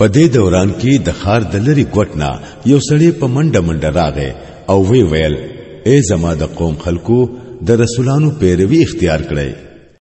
په دې دوران کې د خار د لری کوټنا یو سړی په منډه منډه راغی او وی ویل اے زما د قوم خلکو د رسولانو پیروي اختیار کړئ